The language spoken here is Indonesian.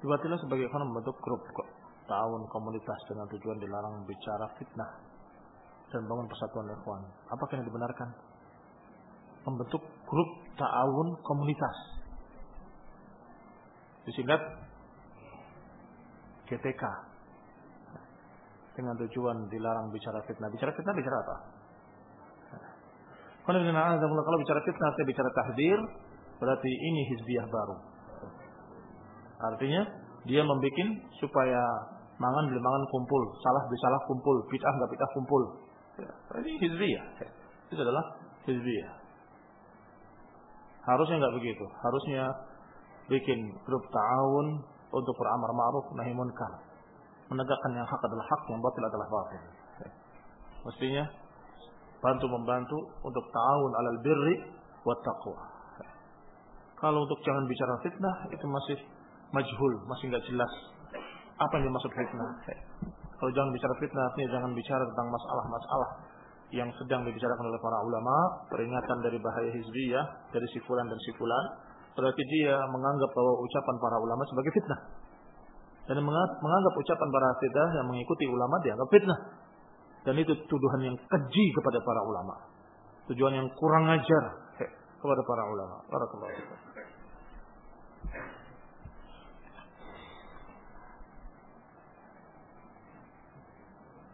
Dibatilah sebagai ikhwan membentuk grup tahun komunitas dengan tujuan dilarang bicara fitnah dan bangun persatuan ikhwan. Apakah yang dibenarkan? Membentuk grup ta'awun komunitas. Disingkat GTK. Dengan tujuan dilarang bicara fitnah. Bicara fitnah bicara apa? Kalau bicara fitnah, saya bicara tahdir, berarti ini hizbiyah baru. Artinya, dia membuat supaya mangan beli mangan kumpul, salah beli salah kumpul, bid'ah nggak bid'ah kumpul. Ya, ini hizbiyah. Itu adalah hizbiyah. Harusnya nggak begitu. Harusnya bikin grup ta'awun untuk beramar ma'ruf nahi munkar. Menegakkan yang hak adalah hak, yang batil adalah batil. Mestinya bantu membantu untuk ta'awun alal birri wa taqwa. Kalau untuk jangan bicara fitnah itu masih majhul, masih nggak jelas apa yang dimaksud fitnah. Kalau jangan bicara fitnah, artinya jangan bicara tentang masalah-masalah yang sedang dibicarakan oleh para ulama, peringatan dari bahaya hizbiyah, dari sifulan dan sifulan, berarti dia menganggap bahwa ucapan para ulama sebagai fitnah. Dan menganggap ucapan para fitnah yang mengikuti ulama dianggap fitnah. Dan itu tuduhan yang keji kepada para ulama. Tujuan yang kurang ajar kepada para ulama. Barakallahu